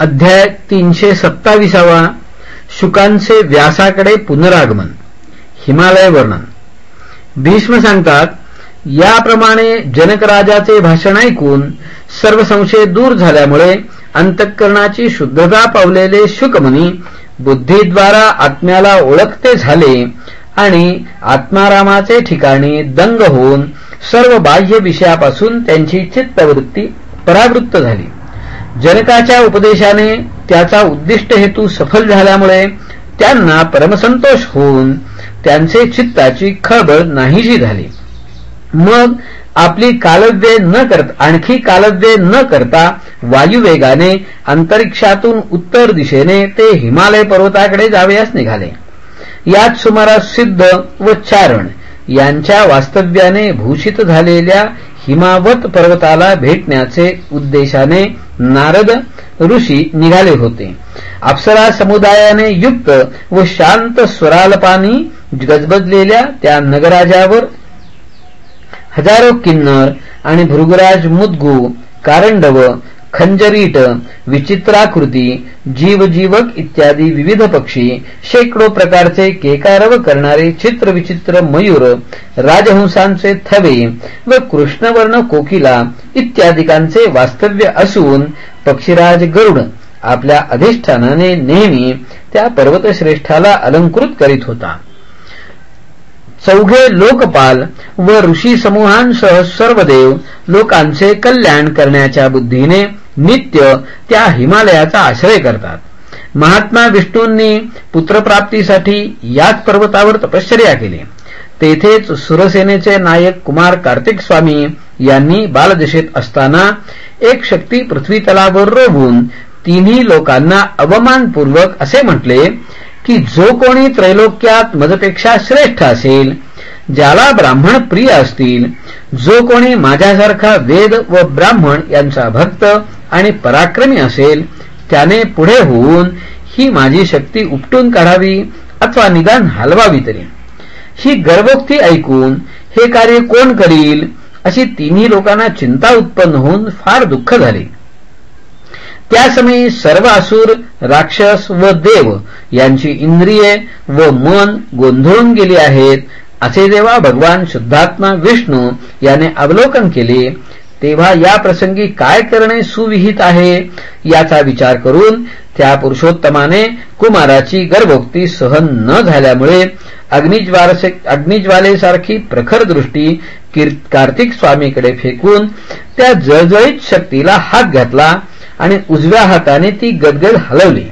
अध्याय तीनशे सत्ताविसावा. शुकांचे व्यासाकडे पुनरागमन. हिमालय वर्णन. भीष्म सांगतात याप्रमाणे जनकराजाचे भाषण ऐकून सर्व संशय दूर झाल्यामुळे अंतःकरणाची शुद्धता पावलेले शुकमुनी बुद्धीद्वारा आत्म्याला ओळखते झाले आणि आत्मारामाचे ठिकाणी दंग होऊन सर्व बाह्य विषयापासून त्यांची चित्तवृत्ती परावृत्त झाली. जनकाच्या उपदेशाने त्याचा उद्दिष्ट हेतू सफल झाल्यामुळे त्यांना परमसंतोष होऊन त्यांचे चित्ताची खळबळ नाहीशी झाली. मग आपली कालव्ये न करता आणखी कालव्ये न करता वायुवेगाने अंतरिक्षातून उत्तर दिशेने ते हिमालय पर्वताकडे जावयास निघाले. यात सुमारास सिद्ध व चारण यांच्या वास्तव्याने भूषित झालेल्या हिमावत पर्वताला भेटण्याचे उद्देशाने नारद ऋषी निघाले होते. अप्सरा समुदायाने युक्त व शांत स्वरालपानी गजबजलेल्या त्या नगराजावर हजारो किन्नर आणि भृगराज मुदगू कारंडव खंजरीट विचित्राकृती जीवजीवक इत्यादी विविध पक्षी शेकडो प्रकारचे केकारव करणारे चित्रविचित्र मयूर राजहंसांचे थवे व कृष्णवर्ण कोकिला इत्यादिकांचे वास्तव्य असून पक्षीराज गरुड आपल्या अधिष्ठानाने नेहमी त्या पर्वतश्रेष्ठाला अलंकृत करीत होता. चौघे लोकपाल व ऋषी समूहांसह सर्व देव लोकांचे कल्याण करण्याच्या बुद्धीने नित्य त्या हिमालयाचा आश्रय करतात. महात्मा विष्णूंनी पुत्रप्राप्तीसाठी याच पर्वतावर तपश्चर्या केली. तेथेच सुरसेनेचे नायक कुमार कार्तिक स्वामी यांनी बालदिशेत असताना एक शक्ती पृथ्वी तलावर रोवून तिन्ही लोकांना अवमानपूर्वक असे म्हटले की जो कोणी त्रैलोक्यात मजपेक्षा श्रेष्ठ असेल ज्याला ब्राह्मण प्रिय असतील जो कोणी माझ्यासारखा वेद व ब्राह्मण यांचा भक्त आणि पराक्रमी असेल त्याने पुढे होऊन ही माझी शक्ती उपटून काढावी अथवा निदान हलवावी तरी. ही गर्भोक्ती ऐकून हे कार्य कोण करील अशी तिन्ही लोकांना चिंता उत्पन्न होऊन फार दुःख झाले. त्यासमयी सर्व असुर राक्षस व देव यांची इंद्रिये व मन गोंधळून गेली आहेत असे जेव्हा भगवान शुद्धात्मा विष्णू याने अवलोकन केले तेव्हा या प्रसंगी काय करणे सुविहित आहे याचा विचार करून त्या पुरुषोत्तमाने कुमाराची गर्भोक्ती सहन न झाल्यामुळे अग्निज्वालेसारखी प्रखर दृष्टी कार्तिक स्वामीकडे फेकून त्या जळजळीत शक्तीला हात घातला आणि उजव्या हाताने ती गदगद हलवली.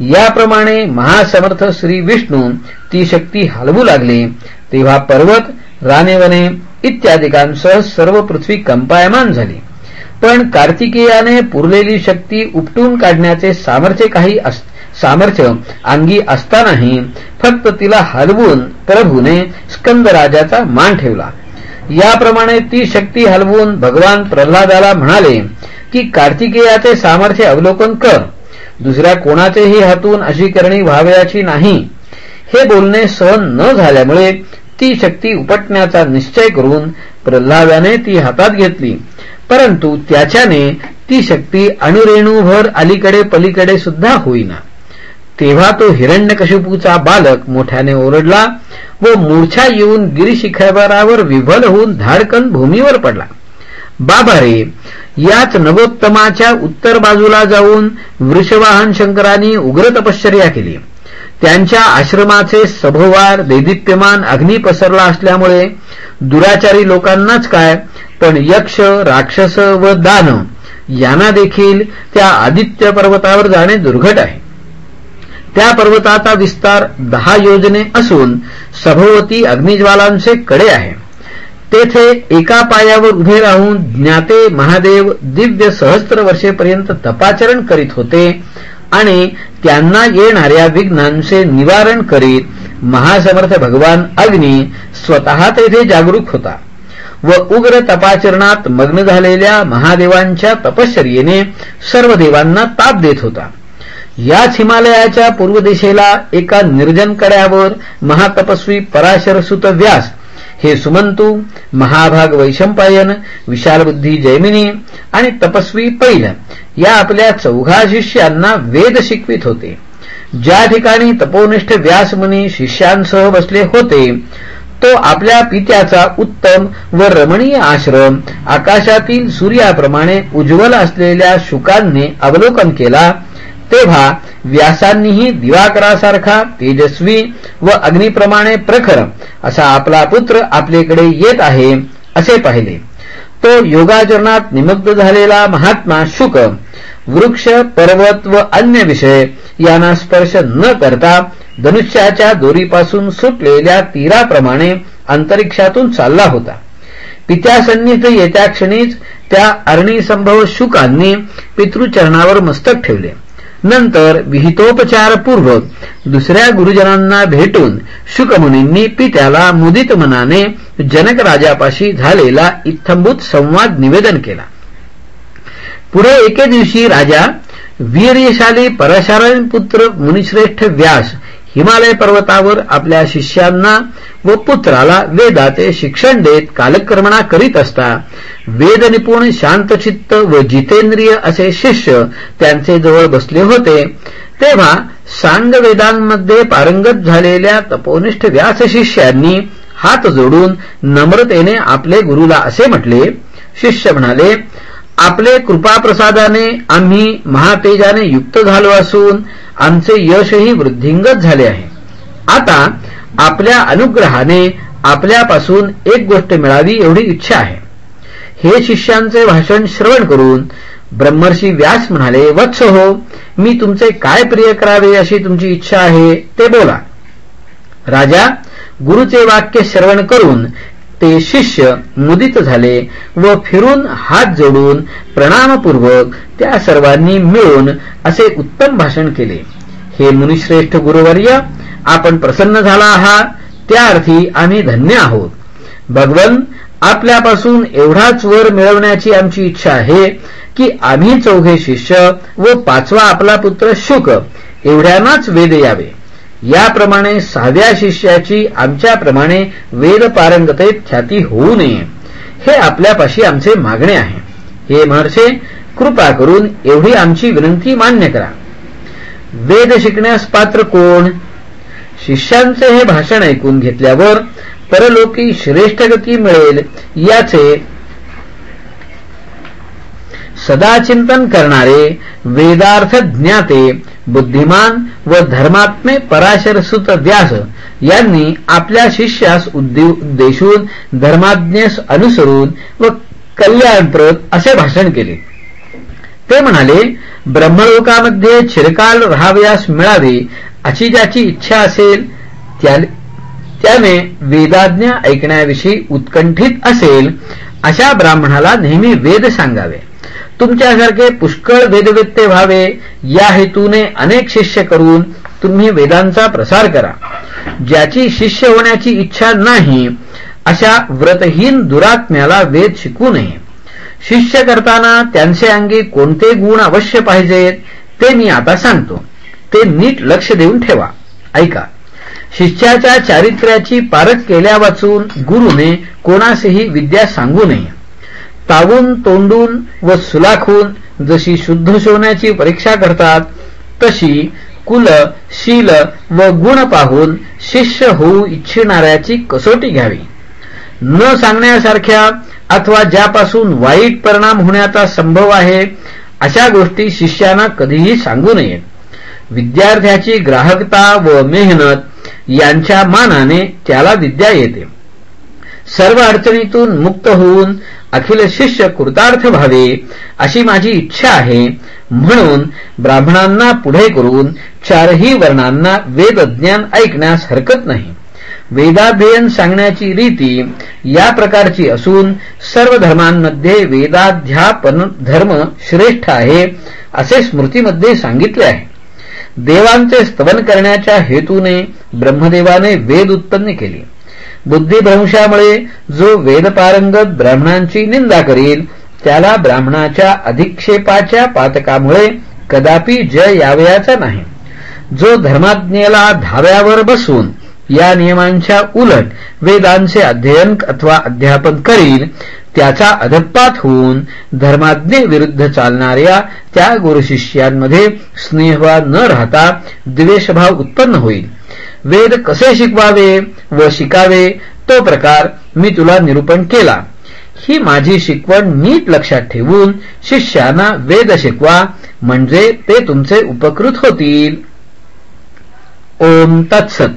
याप्रमाणे महासमर्थ श्री विष्णू ती शक्ती हलवू लागली. तेव्हा पर्वत रानेवने इत्यादिकांसह सर्व पृथ्वी कंपायमान झाली. पण कार्तिकेयाने पुरलेली शक्ती उपटून काढण्याचे सामर्थ्य काही सामर्थ्य अंगी असतानाही फक्त तिला हलवून प्रभूने स्कंदराजाचा मान ठेवला. याप्रमाणे ती शक्ती हलवून भगवान प्रल्हादाला म्हणाले की कार्तिकेयाचे सामर्थ्य अवलोकन कर. दुसऱ्या कोणाचेही हातून अशी करणी व्हावयाची नाही. हे बोलणे सहन न झाल्यामुळे ती शक्ती उपटण्याचा निश्चय करून प्रल्हादाने ती हातात घेतली. परंतु त्याच्याने ती शक्ती अणुरेणूभर अलीकडे पलीकडे सुद्धा होईना. तेव्हा तो हिरण्यकशिपूचा बालक मोठ्याने ओरडला व मूर्छा येऊन गिरीशिखरावर विभल होऊन धाडकन भूमीवर पडला. बाबा रे याच नवोत्तमाच्या उत्तर बाजूला जाऊन वृषवाहन शंकरांनी उग्र तपश्चर्या केली. त्यांच्या आश्रमाचे सभोवार दैदिप्यमान अग्नी पसरला असल्यामुळे दुराचारी लोकांनाच काय पण यक्ष राक्षस व दान यांना देखील त्या आदित्य पर्वतावर जाणे दुर्घट आहे. त्या पर्वताचा विस्तार दहा योजने असून सभोवती अग्निज्वालांचे कडे आहे. तेथे एका पायावर उभे राहून ज्ञाते महादेव दिव्य सहस्त्र वर्षेपर्यंत तपाचरण करीत होते आणि त्यांना येणाऱ्या विघ्नांचे निवारण करीत महासमर्थ भगवान अग्नी स्वतः तेथे जागरूक होता व उग्र तपाचरणात मग्न झालेल्या महादेवांच्या तपश्चर्येने सर्व देवांना ताप देत होता. याच हिमालयाच्या पूर्व दिशेला एका निर्जन कड्यावर महातपस्वी पराशरसुत व्यास हे सुमंतू महाभाग वैशंपायन विशालबुद्धी जैमिनी आणि तपस्वी पैल या आपल्या चौघा शिष्यांना वेद शिकवित होते. ज्या ठिकाणी तपोनिष्ठ व्यासमुनी शिष्यांसह बसले होते तो आपल्या पित्याचा उत्तम व रमणीय आश्रम आकाशातील सूर्याप्रमाणे उज्ज्वल असलेल्या शुकांनी अवलोकन केला तेव्हा व्यासांनीही दिवाकरासारखा तेजस्वी व अग्निप्रमाणे प्रखर असा आपला पुत्र आपल्याकडे येत आहे असे पाहिले. तो योगाचरणात निमग्न झालेला महात्मा शुक वृक्ष पर्वत व अन्य विषय यांना स्पर्श न करता धनुष्याच्या दोरीपासून सुटलेल्या तीराप्रमाणे अंतरिक्षातून चालला होता. पित्यासन्नीत येत्या क्षणीच त्या अरणीसंभव शुकांनी पितृचरणावर मस्तक ठेवले. नंतर विहितोपचारपूर्वक दुसऱ्या गुरुजनांना भेटून शुकमुनींनी पित्याला मुदित मनाने जनक राजापाशी झालेला इत्थंभूत संवाद निवेदन केला. पुढे एके दिवशी राजा वीर्यशाली परशारण पुत्र मुनिश्रेष्ठ व्यास हिमालय पर्वतावर आपल्या शिष्यांना व पुत्राला वेदाचे शिक्षण देत कालक्रमणा करीत असता वेदनिपुण शांतचित्त व जितेंद्रिय असे शिष्य त्यांचे जवळ बसले होते तेव्हा सांग वेदांमध्ये पारंगत झालेल्या तपोनिष्ठ व्यास शिष्यांनी हात जोडून नम्रतेने आपले गुरुला असे म्हटले. शिष्य म्हणाले आपले कृपाप्रसादाने आम्ही महातेजाने युक्त झालो असून आमचे यशही वृद्धिंगत झाले आहे. आता आपल्या अनुग्रहाने आपल्यापासून एक गोष्ट मिळावी एवढी इच्छा आहे. हे शिष्यांचे भाषण श्रवण करून ब्रह्मर्षी व्यास म्हणाले वत्स हो मी तुमचे काय प्रिय करावे अशी तुमची इच्छा आहे ते बोला. राजा गुरुचे वाक्य श्रवण करून ते शिष्य मुदित झाले व फिरून हात जोडून प्रणामपूर्वक त्या सर्वांनी मिळून असे उत्तम भाषण केले. हे मुनिश्रेष्ठ गुरुवर्य आपण प्रसन्न झाला आहात त्या अर्थी आम्ही धन्य आहोत. भगवन आपल्यापासून एवढाच वर मिळवण्याची आमची इच्छा आहे की आम्ही चौघे शिष्य व पाचवा आपला पुत्र शुक एवढ्यांनाच वेद यावे. याप्रमाणे साध्या शिष्याची आमच्याप्रमाणे वेद पारंगतेत ख्याती होऊ नये. हे आपल्यापाशी आमचे मागणे आहे. हे महर्षे कृपा करून एवढी आमची विनंती मान्य करा. वेद शिकण्यास पात्र कोण? शिष्यांचे हे भाषण ऐकून घेतल्यावर परलोकी श्रेष्ठ गती मिळेल याचे सदाचिंतन करणारे वेदार्थ ज्ञाते बुद्धिमान व धर्मात्मे पराशरसुत व्यास यांनी आपल्या शिष्यास उद्देशून धर्माज्ञेस अनुसरून व कल्याणप्रत असे भाषण केले. ते म्हणाले ब्रह्मलोकामध्ये चिरकाल राहावयास मिळावे अशी ज्याची इच्छा असेल त्याने वेदाज्ञा ऐकण्याविषयी उत्कंठित असेल अशा ब्राह्मणाला नेहमी वेद सांगावे. तुमच्यासारखे पुष्कळ वेदवेत्ते व्हावे या हेतूने अनेक शिष्य करून तुम्ही वेदांचा प्रसार करा. ज्याची शिष्य होण्याची इच्छा नाही अशा व्रतहीन दुरात्म्याला वेद शिकू नये. शिष्य करताना त्यांचे अंगी कोणते गुण अवश्य पाहिजेत ते मी आता सांगतो. ते नीट लक्ष देऊन ठेवा. ऐका. शिष्याच्या चारित्र्याची पारख केल्या वाचून गुरुने कोणासही विद्या सांगू नये. तावून तोंडून व सुलाखून जशी शुद्ध सोन्याची परीक्षा करतात तशी कुल शील व गुण पाहून शिष्य होऊ इच्छिणाऱ्याची कसोटी घ्यावी. न सांगण्यासारख्या अथवा ज्यापासून वाईट परिणाम होण्याचा संभव आहे अशा गोष्टी शिष्याना कधीही सांगू नयेत विद्यार्थ्याची ग्राहकता व मेहनत यांच्या मानाने त्याला विद्या येते. सर्व अडचणीतून मुक्त होऊन अखिल शिष्य कृतार्थ व्हावे अशी माझी इच्छा आहे. म्हणून ब्राह्मणांना पुढे करून चारही वर्णांना वेदज्ञान ऐकण्यास हरकत नाही. वेदाध्ययन सांगण्याची रीती या प्रकारची असून सर्व धर्मांमध्ये वेदाध्यापन धर्म श्रेष्ठ आहे असे स्मृतीमध्ये सांगितले आहे. देवांचे स्तवन करण्याच्या हेतूने ब्रह्मदेवाने वेद उत्पन्न केले. बुद्धिभ्रंशामुळे जो वेदपारंगत ब्राह्मणांची निंदा करील त्याला ब्राह्मणाच्या अधिक्षेपाच्या पातकामुळे कदापि जय यावयाचा नाही. जो धर्माज्ञेला धाव्यावर बसून या नियमांच्या उलट वेदांचे अध्ययन अथवा अध्यापन करील त्याचा अधपात होऊन धर्माज्ञेविरुद्ध चालणाऱ्या त्या गुरुशिष्यांमध्ये स्नेहभाव न राहता द्वेषभाव उत्पन्न होईल. वेद कसे शिकवावे व शिकावे तो प्रकार मी तुला निरूपण केला. ही माझी शिकवण नीट लक्षात ठेवून शिष्यांना वेद शिकवा म्हणजे ते तुमचे उपकृत होतील. ओम तत्सत.